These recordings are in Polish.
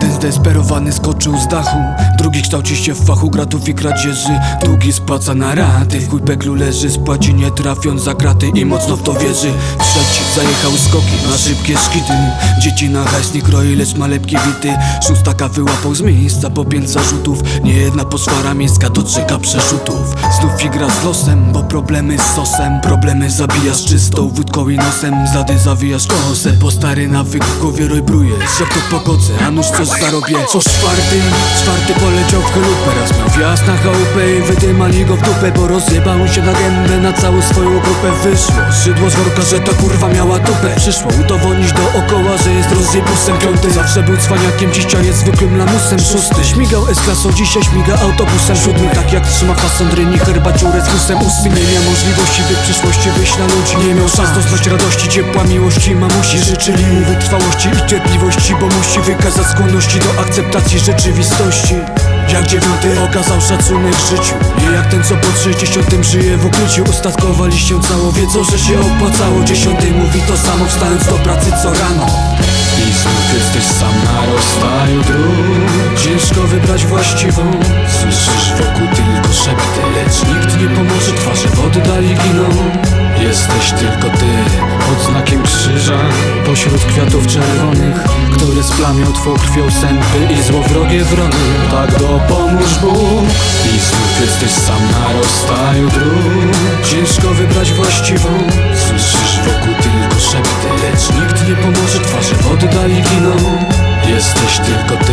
this Zdesperowany skoczył z dachu. Drugi kształci się w fachu gratów i kradzieży. Długi spłaca na raty. W chuj peklu leży Spłaci nie trafiąc za kraty I mocno w to wierzy. Trzeci zajechał skoki na szybkie szkity. Dzieci na hajs nie kroi lecz ma lepkie wity Szóstaka wyłapał z miejsca po pięć zarzutów. Nie jedna posłara miejska doczeka przerzutów Znów igra z losem Bo problemy z sosem. Problemy zabijasz czystą wódką i nosem. Zady zawijasz kosę. Po stary nawyk w głowie rojbrujesz Jak to pogodzę, a nuż coś Co czwarty, czwarty poleciał w chalupę Raz miał wjazd na chałupę i wydymali go w dupę Bo rozjebał się na gębę na całą swoją grupę Wyszło. Szydło z worka, że ta kurwa miała dupę. Przyszło udowodnić dookoła, że jest rozjebusem. Piąty zawsze był cwaniakiem, dzisiaj jest zwykłym lamusem. Szósty śmigał S-klasą, dzisiaj śmiga autobusem. Siódmy tak jak trzyma fason dryni, herbaciurę z husem Ósmy nie miał możliwości, by w przyszłości wyjść na ludzi. Nie miał szans doznać radości, ciepła miłości. Mamusi życzyli mu wytrwałości i cierpliwości Bo musi wykazać skłonności do akceptacji rzeczywistości. Jak dziewiąty okazał szacunek w życiu. Nie jak ten co po sześćdziesiątym żyje w ukryciu. Ustatkowali się cało, wiedzą, że się opłacało. Dziesiąty mówi to samo wstając do pracy co rano. I znów jesteś sam na rozstaju dróg. Ciężko wybrać właściwą. Słyszysz wokół tylko szepty Lecz nikt nie pomoże, twarze wody dali giną. Jesteś tylko ty pod znakiem Pośród kwiatów czerwonych Które splamią twą krwią sępy I złowrogie wrony. Tak dopomóż Bóg. I znów jesteś sam na rozstaju dróg. Ciężko wybrać właściwą. Słyszysz wokół tylko szepty Lecz nikt nie pomoże, twarze wody dali giną. Jesteś tylko ty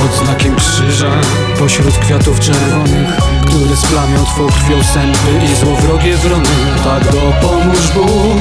pod znakiem krzyża. Pośród kwiatów czerwonych Które splamią twą krwią sępy I złowrogie wrony. Tak dopomóż Bóg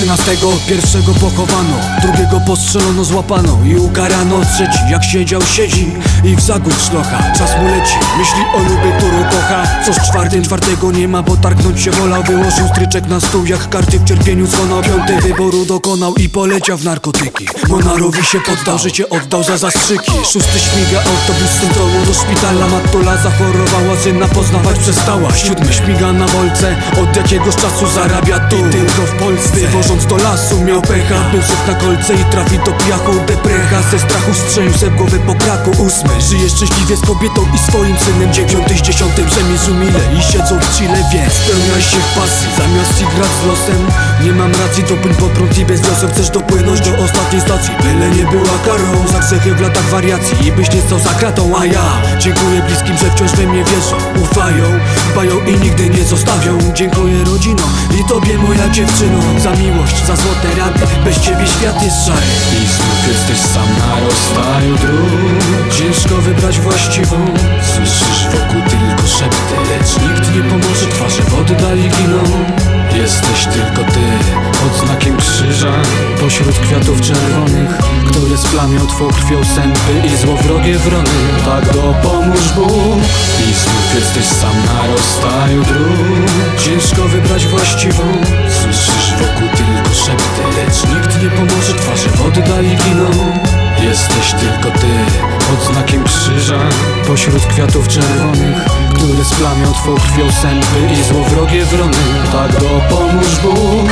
trzynastego, pierwszego pochowano Drugiego postrzelono, złapano i ukarano Trzeci jak siedział, siedzi i w zagód szlocha. Czas mu leci, myśli o lubie, którą kocha. Co z czwartym, czwartego nie ma, bo targnąć się wolał Wyłożył stryczek na stół, jak karty w cierpieniu skonał Piąty wyboru dokonał i poleciał w narkotyki. Monarowi się poddał, życie oddał za zastrzyki. Szósty śmiga autobus z do szpitala. Matula zachorowała, syna poznawać przestała. Siódmy śmiga na wolce, od jakiegoś czasu zarabia tu. I tylko w Polsce, wożąc do lasu miał pecha. Był szef na kolce i trafi do piachu. Deprecha ze strachu strzelił se w głowę po kraku. Ósmy, żyje szczęśliwie z kobietą i swoim synem. Dziewiąty z dziesiątym rzemieślą mile i siedzą w Chile Więc spełniaj się w pasji, zamiast igrać z losem Nie mam racji, to płyń pod i bez wiosek Chcesz dopłynąć do ostatniej stacji. Byle nie była karą za grzechy w latach wariacji. I byś nie stał za kratą, a ja Dziękuję bliskim, że wciąż we mnie wierzą. Ufają, dbają i nigdy nie zostawią. Dziękuję rodzinom. i tobie moja dziewczyno Za miłość, za złote rady Bez ciebie świat jest szary. I znów jesteś sam na rozstaju dróg. Ciężko wybrać właściwą. Słyszysz wokół tylko szepty Lecz nikt nie pomoże, twarze wody dali giną. Jesteś tylko ty pod znakiem krzyża. Pośród kwiatów czerwonych Które splamią twą krwią sępy I złowrogie wrony. Tak dopomóż Bóg. I znów jesteś sam na rozstaju dróg Ciężko wybrać właściwą. Słyszysz wokół tylko szepty Lecz nikt nie pomoże, twarze wody dali giną. Jesteś tylko ty pod znakiem krzyża. Pośród kwiatów czerwonych Które splamią twą krwią sępy I złowrogie wrony. Tak dopomóż Bóg